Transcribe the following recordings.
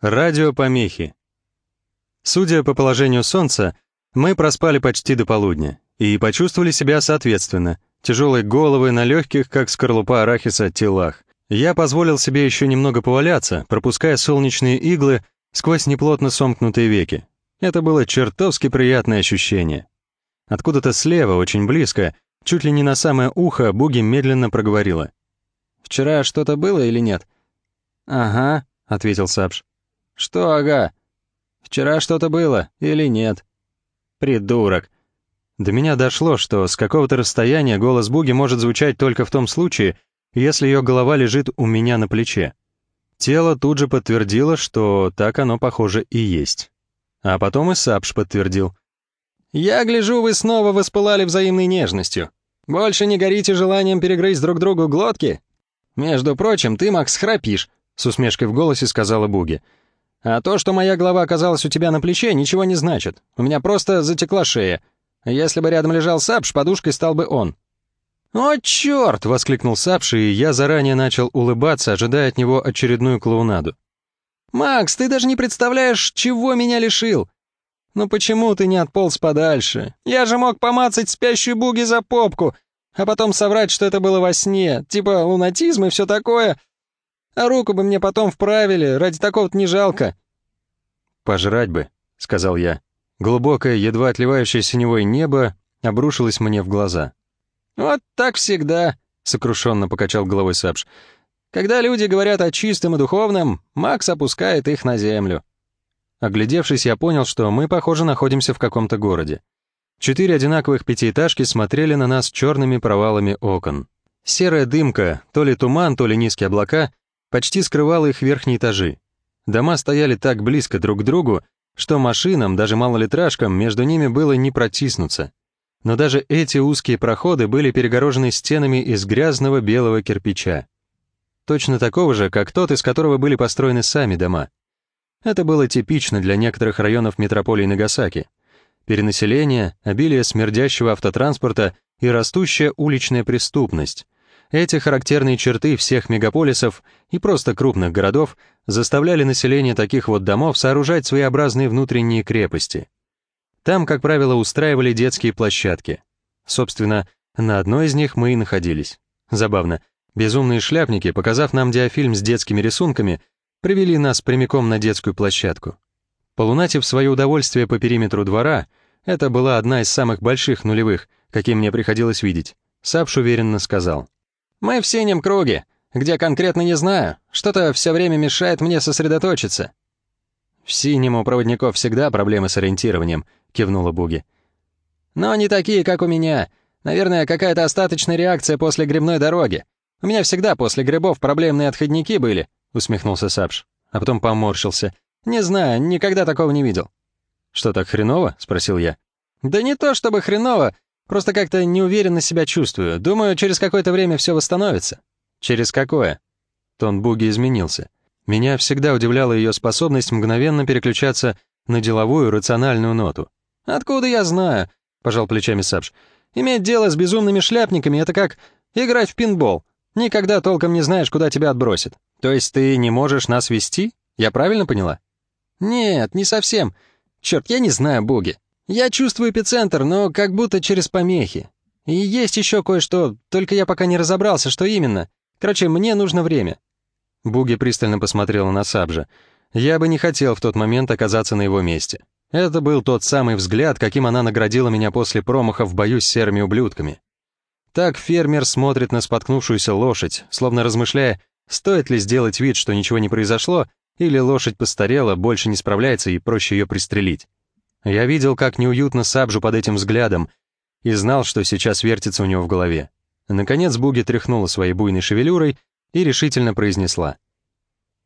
Радиопомехи. Судя по положению солнца, мы проспали почти до полудня и почувствовали себя соответственно. Тяжелые головы на легких, как скорлупа арахиса, телах. Я позволил себе еще немного поваляться, пропуская солнечные иглы сквозь неплотно сомкнутые веки. Это было чертовски приятное ощущение. Откуда-то слева, очень близко, чуть ли не на самое ухо, Буги медленно проговорила. «Вчера что-то было или нет?» «Ага», — ответил Сапш. «Что ага? Вчера что-то было или нет?» «Придурок!» До меня дошло, что с какого-то расстояния голос Буги может звучать только в том случае, если ее голова лежит у меня на плече. Тело тут же подтвердило, что так оно, похоже, и есть. А потом и Сапш подтвердил. «Я гляжу, вы снова воспылали взаимной нежностью. Больше не горите желанием перегрызть друг другу глотки? Между прочим, ты, Макс, храпишь», — с усмешкой в голосе сказала Буги. А то, что моя голова оказалась у тебя на плече, ничего не значит. У меня просто затекла шея. Если бы рядом лежал Сапш, подушкой стал бы он». «О, черт!» — воскликнул Сапш, и я заранее начал улыбаться, ожидая от него очередную клоунаду. «Макс, ты даже не представляешь, чего меня лишил! Ну почему ты не отполз подальше? Я же мог помацать спящую буги за попку, а потом соврать, что это было во сне, типа лунатизм и все такое. А руку бы мне потом вправили, ради такого-то не жалко». «Пожрать бы», — сказал я. Глубокое, едва отливающее синевой небо обрушилось мне в глаза. «Вот так всегда», — сокрушенно покачал головой Сапш. «Когда люди говорят о чистом и духовном, Макс опускает их на землю». Оглядевшись, я понял, что мы, похоже, находимся в каком-то городе. Четыре одинаковых пятиэтажки смотрели на нас черными провалами окон. Серая дымка, то ли туман, то ли низкие облака, почти скрывала их верхние этажи. Дома стояли так близко друг к другу, что машинам, даже малолитражкам, между ними было не протиснуться. Но даже эти узкие проходы были перегорожены стенами из грязного белого кирпича. Точно такого же, как тот, из которого были построены сами дома. Это было типично для некоторых районов метрополии Нагасаки. Перенаселение, обилие смердящего автотранспорта и растущая уличная преступность — эти характерные черты всех мегаполисов и просто крупных городов заставляли население таких вот домов сооружать своеобразные внутренние крепости. Там, как правило, устраивали детские площадки. Собственно, на одной из них мы и находились. Забавно, безумные шляпники, показав нам диафильм с детскими рисунками, привели нас прямиком на детскую площадку. Полунатив свое удовольствие по периметру двора, это была одна из самых больших нулевых, какие мне приходилось видеть, Сапш уверенно сказал — мы в синем круге, где конкретно не знаю, что-то все время мешает мне сосредоточиться». «В синем у проводников всегда проблемы с ориентированием», — кивнула Буги. «Но не такие, как у меня. Наверное, какая-то остаточная реакция после грибной дороги. У меня всегда после грибов проблемные отходники были», — усмехнулся Сапш, а потом поморщился. «Не знаю, никогда такого не видел». «Что, так хреново?» — спросил я. «Да не то чтобы хреново, Просто как-то неуверенно себя чувствую. Думаю, через какое-то время все восстановится». «Через какое?» Тон Буги изменился. Меня всегда удивляла ее способность мгновенно переключаться на деловую, рациональную ноту. «Откуда я знаю?» — пожал плечами Сапш. «Иметь дело с безумными шляпниками — это как играть в пинбол. Никогда толком не знаешь, куда тебя отбросит. То есть ты не можешь нас вести? Я правильно поняла?» «Нет, не совсем. Черт, я не знаю, Буги. Я чувствую эпицентр, но как будто через помехи. И есть еще кое-что, только я пока не разобрался, что именно. Короче, мне нужно время». Буги пристально посмотрела на Сабжа. Я бы не хотел в тот момент оказаться на его месте. Это был тот самый взгляд, каким она наградила меня после промаха в бою с серыми ублюдками. Так фермер смотрит на споткнувшуюся лошадь, словно размышляя, стоит ли сделать вид, что ничего не произошло, или лошадь постарела, больше не справляется и проще ее пристрелить. Я видел, как неуютно Сабжу под этим взглядом, и знал, что сейчас вертится у него в голове. Наконец Буги тряхнула своей буйной шевелюрой и решительно произнесла.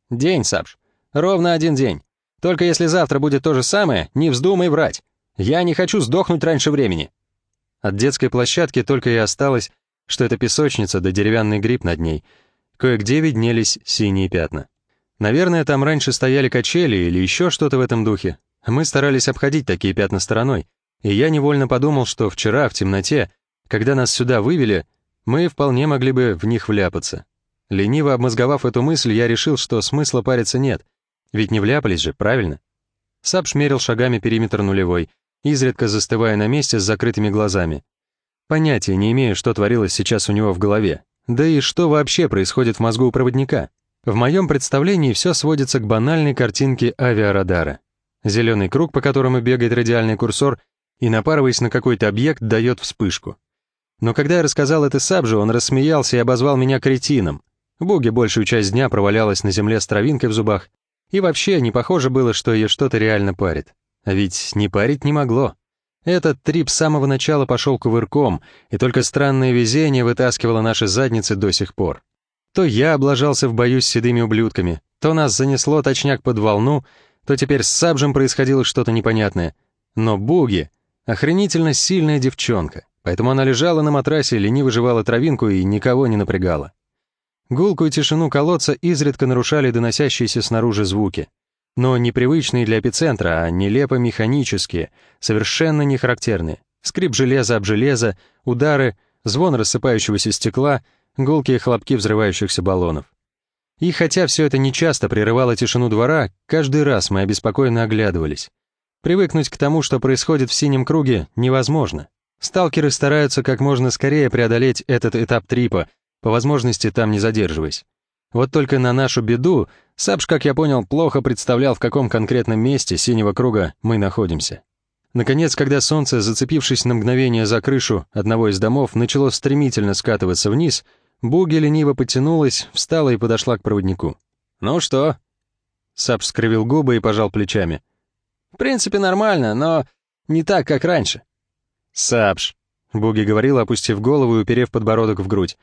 «День, Сабж. Ровно один день. Только если завтра будет то же самое, не вздумай врать. Я не хочу сдохнуть раньше времени». От детской площадки только и осталось, что это песочница да деревянный гриб над ней. Кое-где виднелись синие пятна. Наверное, там раньше стояли качели или еще что-то в этом духе, мы старались обходить такие пятна стороной, и я невольно подумал, что вчера, в темноте, когда нас сюда вывели, мы вполне могли бы в них вляпаться. Лениво обмозговав эту мысль, я решил, что смысла париться нет, Ведь не вляпались же, правильно? Сап шмерил шагами периметр нулевой, изредка застывая на месте с закрытыми глазами. Понятия не имею, что творилось сейчас у него в голове. Да и что вообще происходит в мозгу у проводника? В моем представлении все сводится к банальной картинке авиарадара. Зеленый круг, по которому бегает радиальный курсор, и, напарываясь на какой-то объект, дает вспышку. Но когда я рассказал это Сабжу, он рассмеялся и обозвал меня кретином. Буги большую часть дня провалялась на земле с травинкой в зубах, и вообще не похоже было, что ее что-то реально парит. А ведь не парить не могло. Этот трип с самого начала пошел кувырком, и только странное везение вытаскивало наши задницы до сих пор. То я облажался в бою с седыми ублюдками, то нас занесло точняк под волну, то теперь с Сабжем происходило что-то непонятное. Но Буги — охренительно сильная девчонка, поэтому она лежала на матрасе, лениво жевала травинку и никого не напрягала. Гулкую тишину колодца изредка нарушали доносящиеся снаружи звуки но непривычные для эпицентра, а нелепо механические, совершенно не характерные. Скрип железа об железо, удары, звон рассыпающегося стекла, гулкие хлопки взрывающихся баллонов. И хотя все это нечасто прерывало тишину двора, каждый раз мы обеспокоенно оглядывались. Привыкнуть к тому, что происходит в синем круге, невозможно. Сталкеры стараются как можно скорее преодолеть этот этап трипа, по возможности там не задерживаясь. Вот только на нашу беду Сапш, как я понял, плохо представлял, в каком конкретном месте синего круга мы находимся. Наконец, когда солнце, зацепившись на мгновение за крышу одного из домов, начало стремительно скатываться вниз, Буги лениво потянулась, встала и подошла к проводнику. «Ну что?» Сапш скривил губы и пожал плечами. «В принципе, нормально, но не так, как раньше». «Сапш», — Буги говорил, опустив голову и уперев подбородок в грудь,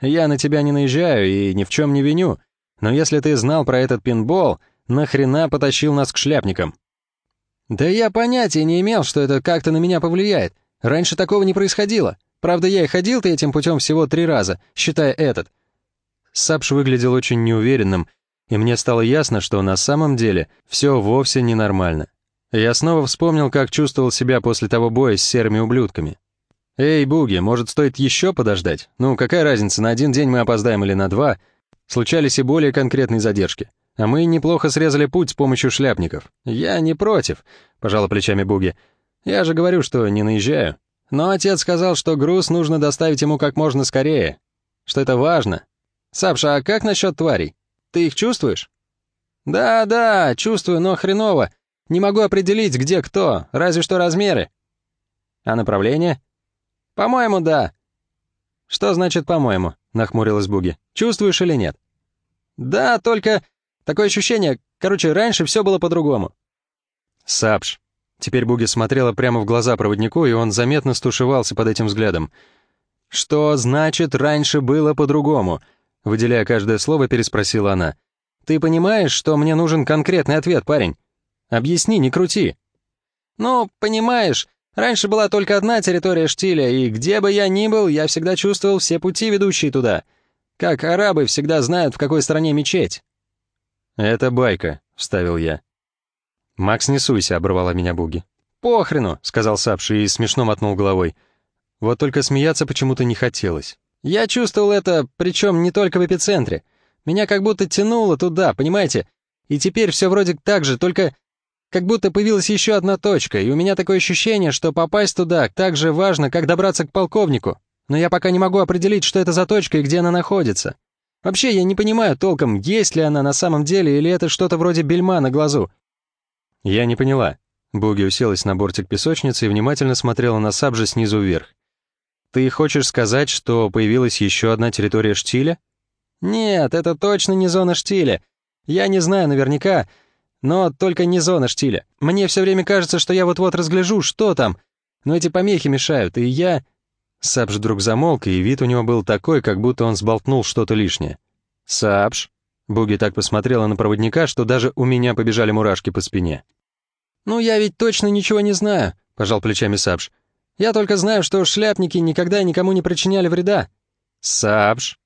«я на тебя не наезжаю и ни в чем не виню, но если ты знал про этот пинбол, нахрена потащил нас к шляпникам?» «Да я понятия не имел, что это как-то на меня повлияет. Раньше такого не происходило. Правда, я и ходил-то этим путем всего три раза, считая этот». Сапш выглядел очень неуверенным, и мне стало ясно, что на самом деле все вовсе ненормально. Я снова вспомнил, как чувствовал себя после того боя с серыми ублюдками. «Эй, Буги, может, стоит еще подождать? Ну, какая разница, на один день мы опоздаем или на два?» Случались и более конкретные задержки. А мы неплохо срезали путь с помощью шляпников. Я не против, пожала плечами Буги. Я же говорю, что не наезжаю. Но отец сказал, что груз нужно доставить ему как можно скорее. Что это важно. Сапша, а как насчет тварей? Ты их чувствуешь? Да, да, чувствую, но хреново. Не могу определить, где кто, разве что размеры. А направление? По-моему, да. Что значит «по-моему»? нахмурилась Буги. «Чувствуешь или нет?» «Да, только такое ощущение... Короче, раньше все было по-другому». «Сапш». Теперь Буги смотрела прямо в глаза проводнику, и он заметно стушевался под этим взглядом. «Что значит «раньше было по-другому»?» Выделяя каждое слово, переспросила она. «Ты понимаешь, что мне нужен конкретный ответ, парень? Объясни, не крути». «Ну, понимаешь, Раньше была только одна территория штиля, и где бы я ни был, я всегда чувствовал все пути, ведущие туда. Как арабы всегда знают, в какой стране мечеть. «Это байка», — вставил я. «Макс, не суйся», — оборвала меня Буги. «Похрену», — сказал Сапши и смешно мотнул головой. Вот только смеяться почему-то не хотелось. «Я чувствовал это, причем не только в эпицентре. Меня как будто тянуло туда, понимаете? И теперь все вроде так же, только как будто появилась еще одна точка, и у меня такое ощущение, что попасть туда так же важно, как добраться к полковнику. Но я пока не могу определить, что это за точка и где она находится. Вообще, я не понимаю толком, есть ли она на самом деле, или это что-то вроде бельма на глазу. Я не поняла. Буги уселась на бортик песочницы и внимательно смотрела на Сабжа снизу вверх. «Ты хочешь сказать, что появилась еще одна территория штиля?» «Нет, это точно не зона штиля. Я не знаю наверняка, но только не зона штиля. Мне все время кажется, что я вот-вот разгляжу, что там. Но эти помехи мешают, и я...» Сабж вдруг замолк, и вид у него был такой, как будто он сболтнул что-то лишнее. «Сабж?» Буги так посмотрела на проводника, что даже у меня побежали мурашки по спине. «Ну, я ведь точно ничего не знаю», — пожал плечами Сабж. «Я только знаю, что шляпники никогда никому не причиняли вреда». «Сабж?»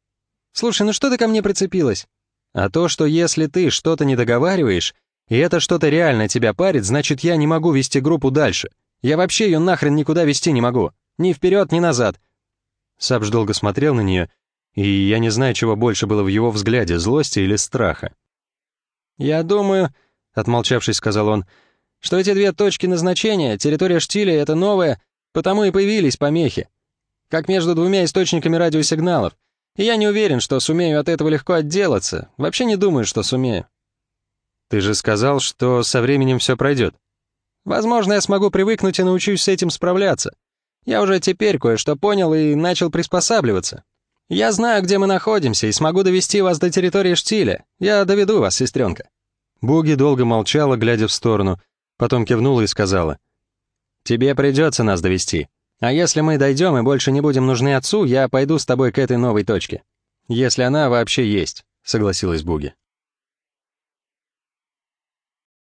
«Слушай, ну что ты ко мне прицепилась?» «А то, что если ты что-то не договариваешь, и это что-то реально тебя парит, значит, я не могу вести группу дальше. Я вообще ее нахрен никуда вести не могу. Ни вперед, ни назад». Сабж долго смотрел на нее, и я не знаю, чего больше было в его взгляде, злости или страха. «Я думаю», — отмолчавшись, сказал он, «что эти две точки назначения, территория штиля — это новое, потому и появились помехи. Как между двумя источниками радиосигналов. И я не уверен, что сумею от этого легко отделаться. Вообще не думаю, что сумею». «Ты же сказал, что со временем все пройдет». «Возможно, я смогу привыкнуть и научусь с этим справляться. Я уже теперь кое-что понял и начал приспосабливаться. Я знаю, где мы находимся, и смогу довести вас до территории штиля. Я доведу вас, сестренка». Буги долго молчала, глядя в сторону, потом кивнула и сказала. «Тебе придется нас довести. А если мы дойдем и больше не будем нужны отцу, я пойду с тобой к этой новой точке. Если она вообще есть», — согласилась Буги.